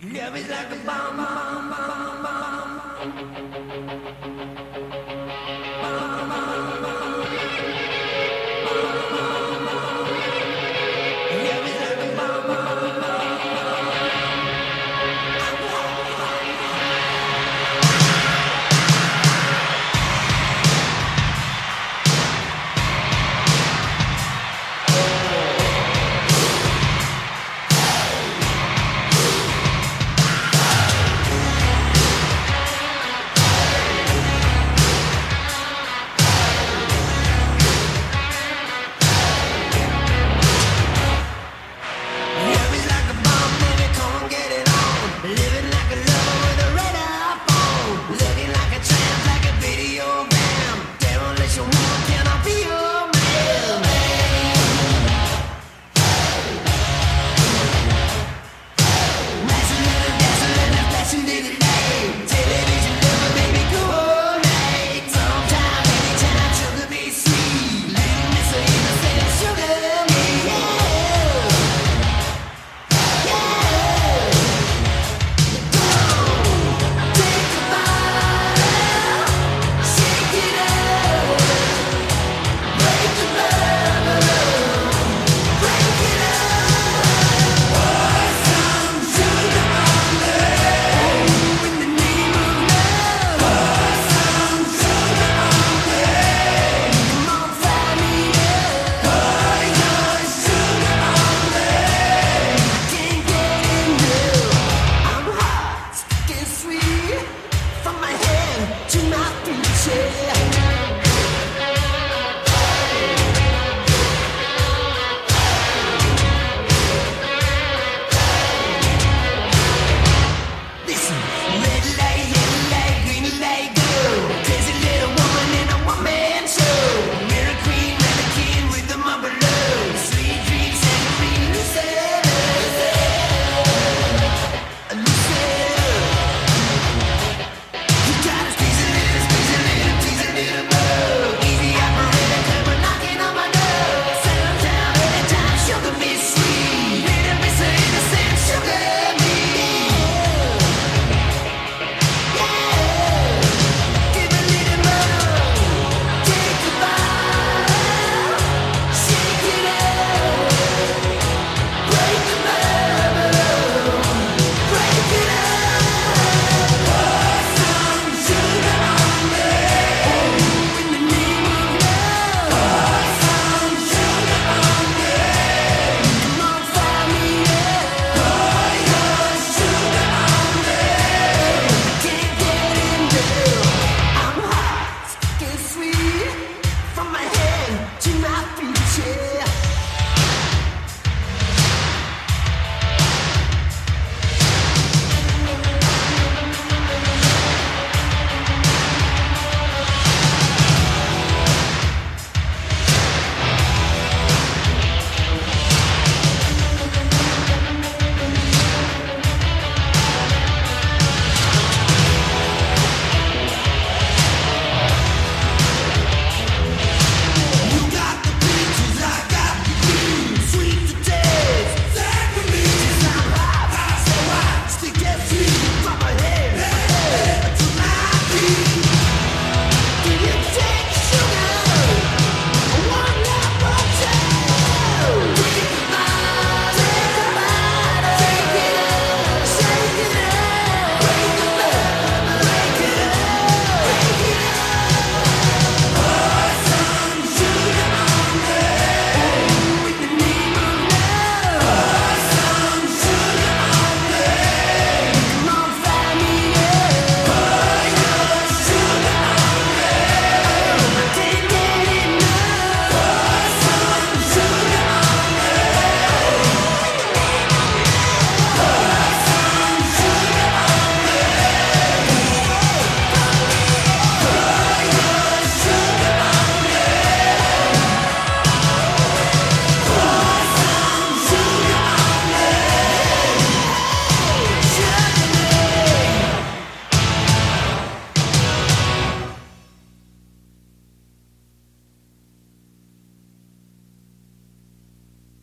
Love is like a bomb, bomb, bomb, bomb.